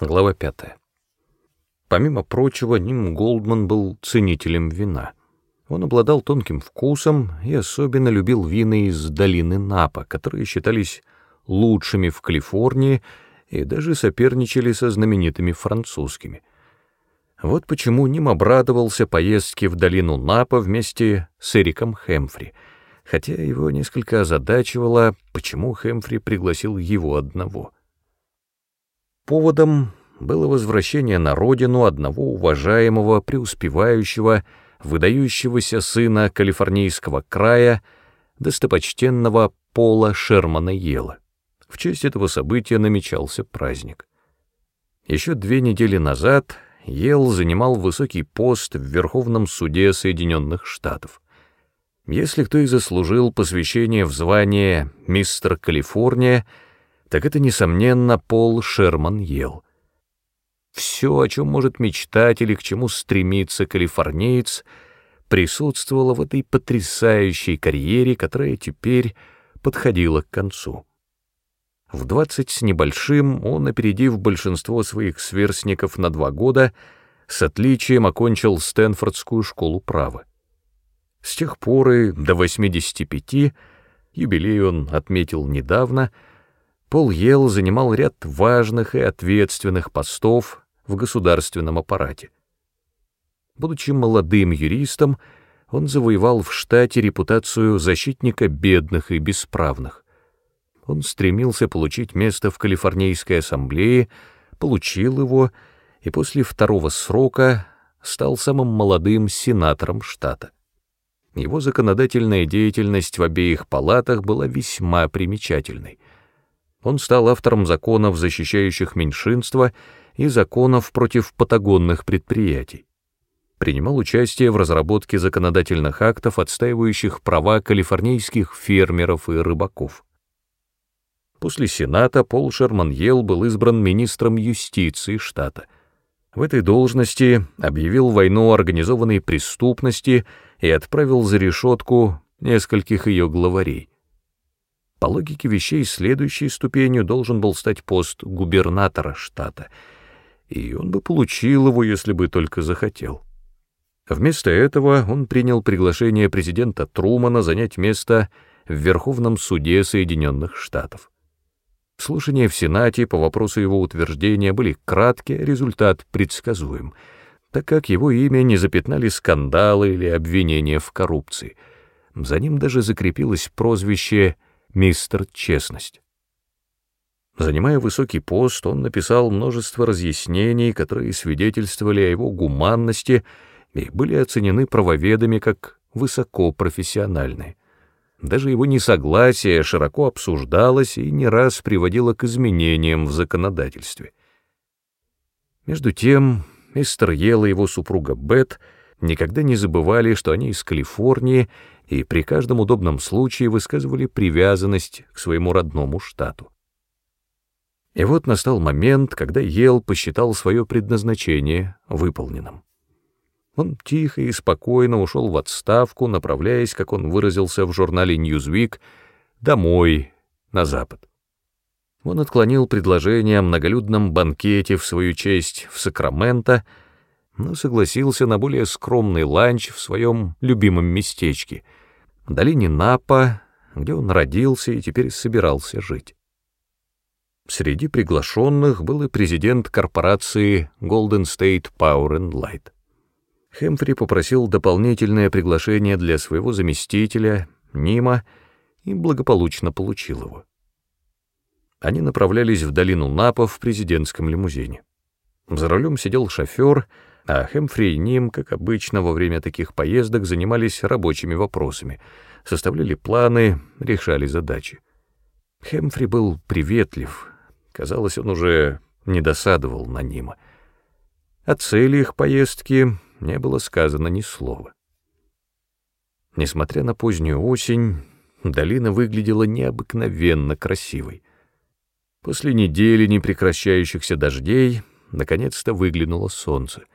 Глава 5. Помимо прочего, Ним Голдман был ценителем вина. Он обладал тонким вкусом и особенно любил вина из долины Напа, которые считались лучшими в Калифорнии и даже соперничали со знаменитыми французскими. Вот почему Ним обрадовался поездке в долину Напа вместе с Эриком Хэмфри, хотя его несколько озадачивало, почему Хэмфри пригласил его одного — Поводом было возвращение на родину одного уважаемого, преуспевающего, выдающегося сына калифорнийского края, достопочтенного Пола Шермана Ела. В честь этого события намечался праздник. Еще две недели назад Ел занимал высокий пост в Верховном суде Соединенных Штатов. Если кто и заслужил посвящение в звание «Мистер Калифорния», так это, несомненно, Пол Шерман ел. Все, о чем может мечтать или к чему стремится калифорниец, присутствовало в этой потрясающей карьере, которая теперь подходила к концу. В двадцать с небольшим он, опередив большинство своих сверстников на два года, с отличием окончил Стэнфордскую школу права. С тех пор и до 85, юбилей он отметил недавно — Пол Ел занимал ряд важных и ответственных постов в государственном аппарате. Будучи молодым юристом, он завоевал в штате репутацию защитника бедных и бесправных. Он стремился получить место в Калифорнийской ассамблее, получил его и после второго срока стал самым молодым сенатором штата. Его законодательная деятельность в обеих палатах была весьма примечательной — он стал автором законов, защищающих меньшинства, и законов против патагонных предприятий. Принимал участие в разработке законодательных актов, отстаивающих права калифорнийских фермеров и рыбаков. После Сената Пол Шерман Йелл был избран министром юстиции штата. В этой должности объявил войну организованной преступности и отправил за решетку нескольких ее главарей. По логике вещей, следующей ступенью должен был стать пост губернатора штата, и он бы получил его, если бы только захотел. Вместо этого он принял приглашение президента Трумана занять место в Верховном суде Соединенных Штатов. Слушания в Сенате по вопросу его утверждения были краткие, результат предсказуем, так как его имя не запятнали скандалы или обвинения в коррупции. За ним даже закрепилось прозвище «Связь» мистер Честность. Занимая высокий пост, он написал множество разъяснений, которые свидетельствовали о его гуманности и были оценены правоведами как высокопрофессиональные. Даже его несогласие широко обсуждалось и не раз приводило к изменениям в законодательстве. Между тем, мистер Ел и его супруга Бет никогда не забывали, что они из Калифорнии и при каждом удобном случае высказывали привязанность к своему родному штату. И вот настал момент, когда Ел посчитал свое предназначение выполненным. Он тихо и спокойно ушел в отставку, направляясь, как он выразился в журнале «Ньюзвик», домой, на запад. Он отклонил предложение о многолюдном банкете в свою честь в Сакраменто, но согласился на более скромный ланч в своем любимом местечке — долине Напа, где он родился и теперь собирался жить. Среди приглашенных был и президент корпорации Golden State Power and Light. Хэмфри попросил дополнительное приглашение для своего заместителя, Нима, и благополучно получил его. Они направлялись в долину Напа в президентском лимузине. За рулем сидел шофер — а Хэмфри и Ним, как обычно, во время таких поездок занимались рабочими вопросами, составляли планы, решали задачи. Хэмфри был приветлив, казалось, он уже не досадовал на Нима. О цели их поездки не было сказано ни слова. Несмотря на позднюю осень, долина выглядела необыкновенно красивой. После недели непрекращающихся дождей наконец-то выглянуло солнце —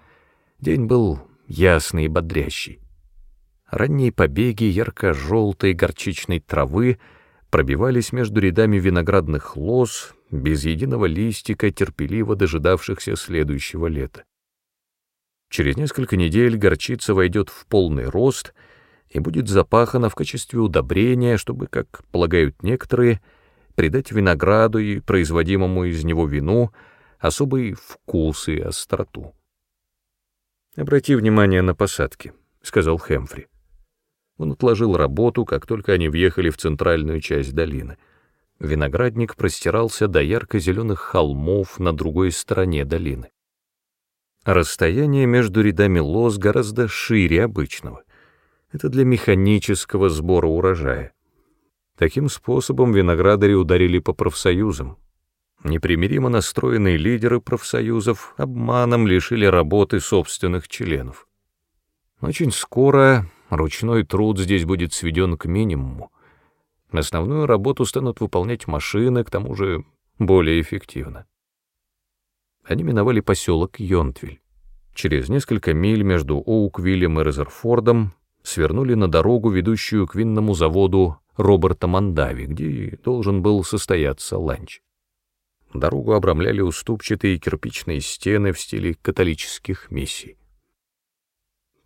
День был ясный и бодрящий. Ранние побеги ярко-желтой горчичной травы пробивались между рядами виноградных лоз без единого листика, терпеливо дожидавшихся следующего лета. Через несколько недель горчица войдет в полный рост и будет запахана в качестве удобрения, чтобы, как полагают некоторые, придать винограду и производимому из него вину особый вкус и остроту. «Обрати внимание на посадки», — сказал Хэмфри. Он отложил работу, как только они въехали в центральную часть долины. Виноградник простирался до ярко-зеленых холмов на другой стороне долины. Расстояние между рядами лоз гораздо шире обычного. Это для механического сбора урожая. Таким способом виноградари ударили по профсоюзам. Непримиримо настроенные лидеры профсоюзов обманом лишили работы собственных членов. Очень скоро ручной труд здесь будет сведен к минимуму. Основную работу станут выполнять машины, к тому же более эффективно они миновали поселок Йонтвиль. Через несколько миль между Оуквиллем и Резерфордом свернули на дорогу, ведущую к винному заводу Роберта Мандави, где должен был состояться ланч. Дорогу обрамляли уступчатые кирпичные стены в стиле католических миссий.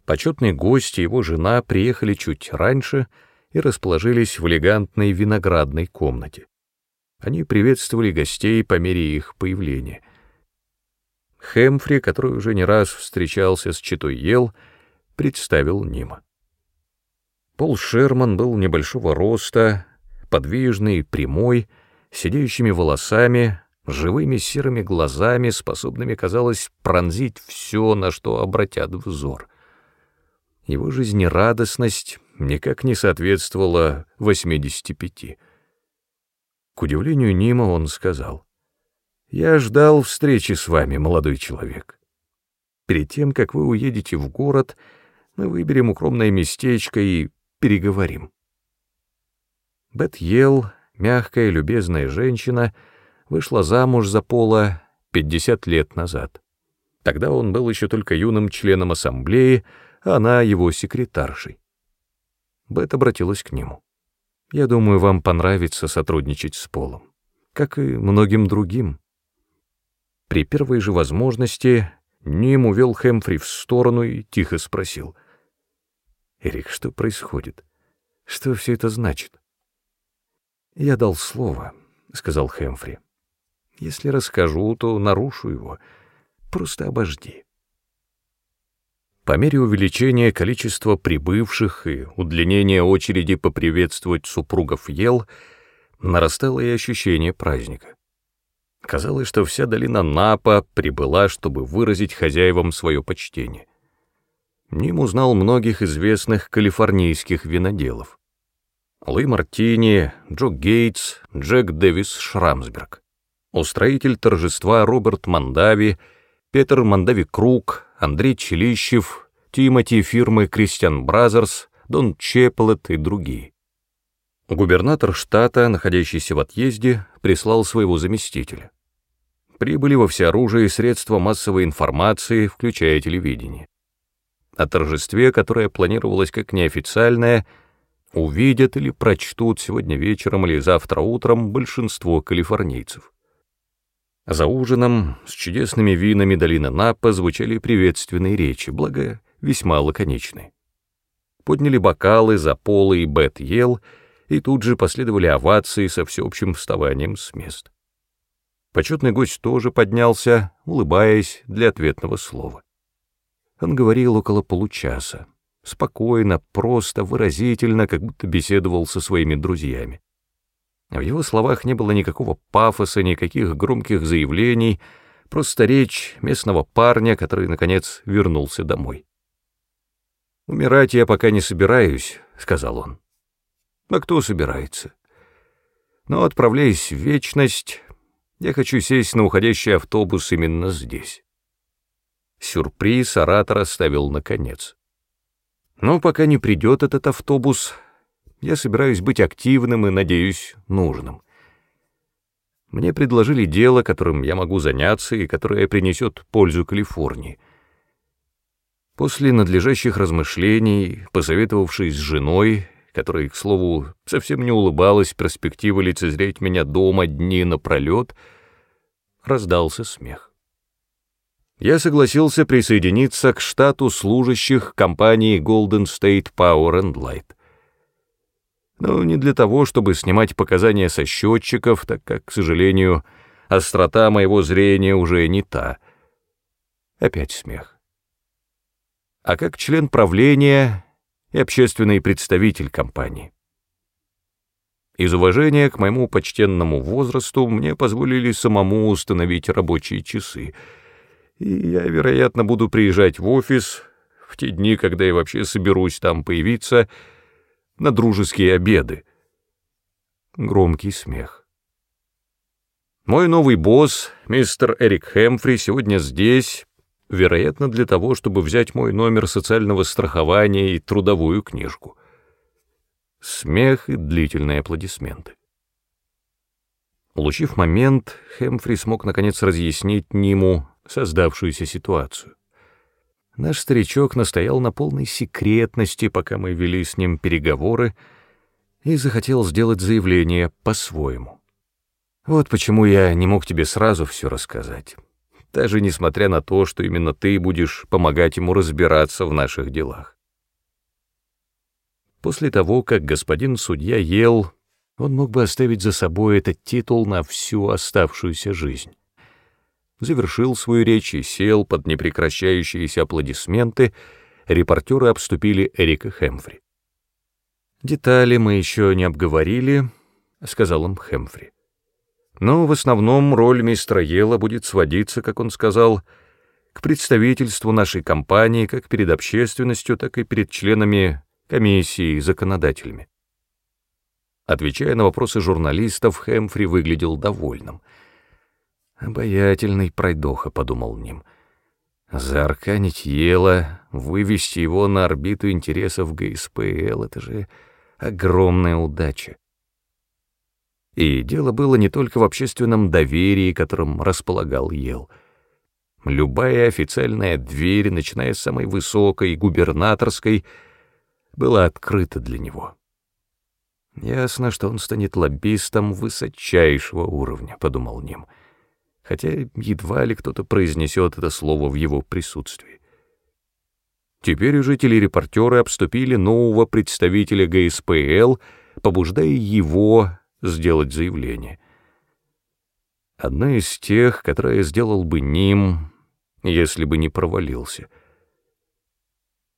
Почетный гость и его жена приехали чуть раньше и расположились в элегантной виноградной комнате. Они приветствовали гостей по мере их появления. Хэмфри, который уже не раз встречался с Читой Ел, представил Нима. Пол Шерман был небольшого роста, подвижный, прямой, сидеющими волосами, живыми серыми глазами, способными, казалось, пронзить все, на что обратят взор. Его жизнерадостность никак не соответствовала 85. К удивлению Нима он сказал — я ждал встречи с вами, молодой человек. Перед тем, как вы уедете в город, мы выберем укромное местечко и переговорим. Бет Ел, мягкая, любезная женщина, вышла замуж за Пола 50 лет назад. Тогда он был еще только юным членом ассамблеи, а она его секретаршей. Бет обратилась к нему. «Я думаю, вам понравится сотрудничать с Полом, как и многим другим. При первой же возможности Ним увел Хэмфри в сторону и тихо спросил. «Эрик, что происходит? Что все это значит?» «Я дал слово», — сказал Хэмфри. «Если расскажу, то нарушу его. Просто обожди». По мере увеличения количества прибывших и удлинения очереди поприветствовать супругов ел, нарастало и ощущение праздника. Казалось, что вся долина Напа прибыла, чтобы выразить хозяевам свое почтение. Ним узнал многих известных калифорнийских виноделов. Луи Мартини, Джо Гейтс, Джек Дэвис Шрамсберг. Устроитель торжества Роберт Мандави, Петр Мандави Круг, Андрей Челищев, Тимоти фирмы Кристиан Бразерс, Дон Чеплет и другие. Губернатор штата, находящийся в отъезде, прислал своего заместителя. Прибыли во всеоружие средства массовой информации, включая телевидение. О торжестве, которое планировалось как неофициальное, увидят или прочтут сегодня вечером или завтра утром большинство калифорнийцев. За ужином с чудесными винами долины Напа звучали приветственные речи, благо весьма лаконичные. Подняли бокалы за полы и Бет ел — и тут же последовали овации со всеобщим вставанием с мест. Почетный гость тоже поднялся, улыбаясь для ответного слова. Он говорил около получаса, спокойно, просто, выразительно, как будто беседовал со своими друзьями. В его словах не было никакого пафоса, никаких громких заявлений, просто речь местного парня, который, наконец, вернулся домой. «Умирать я пока не собираюсь», — сказал он. А кто собирается? Но, отправляясь в вечность, я хочу сесть на уходящий автобус именно здесь. Сюрприз оратор оставил наконец. Но пока не придет этот автобус, я собираюсь быть активным и, надеюсь, нужным. Мне предложили дело, которым я могу заняться и которое принесет пользу Калифорнии. После надлежащих размышлений, посоветовавшись с женой, которой, к слову, совсем не улыбалась перспектива лицезреть меня дома дни напролет, раздался смех. Я согласился присоединиться к штату служащих компании Golden State Power and Light. Но не для того, чтобы снимать показания со счетчиков, так как, к сожалению, острота моего зрения уже не та. Опять смех. А как член правления и общественный представитель компании. Из уважения к моему почтенному возрасту мне позволили самому установить рабочие часы, и я, вероятно, буду приезжать в офис в те дни, когда я вообще соберусь там появиться, на дружеские обеды. Громкий смех. Мой новый босс, мистер Эрик Хэмфри, сегодня здесь, вероятно, для того, чтобы взять мой номер социального страхования и трудовую книжку. Смех и длительные аплодисменты. Улучив момент, Хэмфри смог наконец разъяснить Ниму создавшуюся ситуацию. Наш старичок настоял на полной секретности, пока мы вели с ним переговоры, и захотел сделать заявление по-своему. Вот почему я не мог тебе сразу все рассказать, даже несмотря на то, что именно ты будешь помогать ему разбираться в наших делах. После того, как господин судья ел, он мог бы оставить за собой этот титул на всю оставшуюся жизнь завершил свою речь и сел под непрекращающиеся аплодисменты, репортеры обступили Эрика Хэмфри. «Детали мы еще не обговорили», — сказал им Хэмфри. «Но в основном роль мистера Ела будет сводиться, как он сказал, к представительству нашей компании как перед общественностью, так и перед членами комиссии и законодателями». Отвечая на вопросы журналистов, Хэмфри выглядел довольным — Обаятельный пройдоха, — подумал Ним. Заарканить Ела, вывести его на орбиту интересов ГСПЛ — это же огромная удача. И дело было не только в общественном доверии, которым располагал Ел. Любая официальная дверь, начиная с самой высокой, губернаторской, была открыта для него. Ясно, что он станет лоббистом высочайшего уровня, — подумал Ним. — хотя едва ли кто-то произнесет это слово в его присутствии. Теперь уже телерепортеры обступили нового представителя ГСПЛ, побуждая его сделать заявление. Одно из тех, которое сделал бы Ним, если бы не провалился.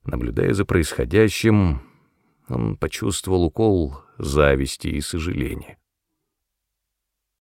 Наблюдая за происходящим, он почувствовал укол зависти и сожаления.